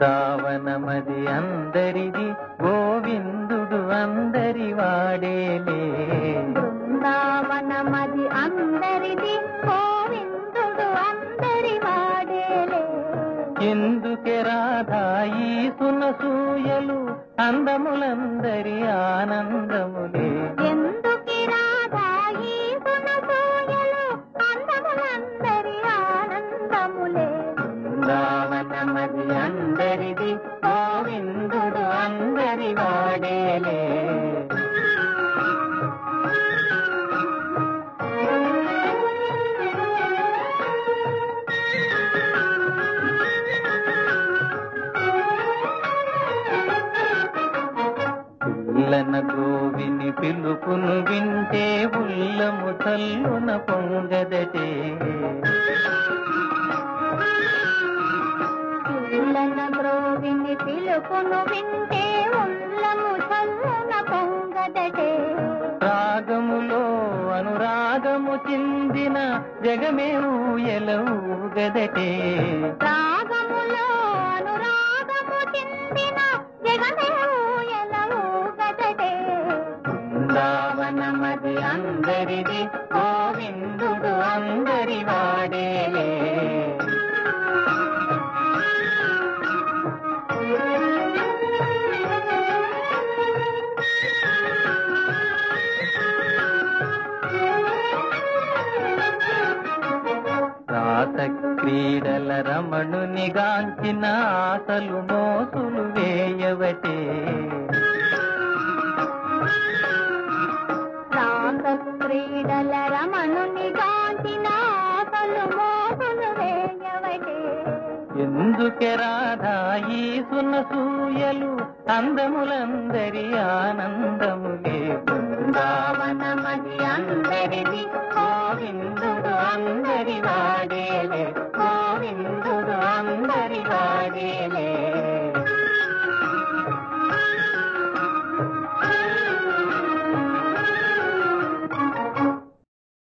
బృందావనమది అందరిది గోవిందుడు అందరి వాడేలే. బృందావనమది అందరిది గోవిందుడు అందరి వాడేలే. ఎందుకే రాధాయి సునసూయలు అందములందరి ఆనందములే. బృందావనమది అందరిది గోవిందుడు అందరి వాడేలే. పిల్లన గోవిని పిలుపును వింటే ఉల్లము తల్లున పొంగదటే. పిలుపును వింటే ఉల్లము చల్లున పొంగదటే. రాగములో అనురాగము చిందిన జగమే ఊయలవుగదటే రాగములో అనురాగము చిందిన జగమే బృందావనమది అందరిది గోవిందుడు అందరి క్రీడల రమణుని గాంచిన ఆశలు మోసులు వేయవటే. రాస క్రీడల రమణుని కాంచిన ఆశలు మోసులు వేయవటే. ఎందుకే రాధాయి సునసూయలు అందములందరి ఆనందములే అందరి వాడేలే గోవిందుడు అందరి వాడేలే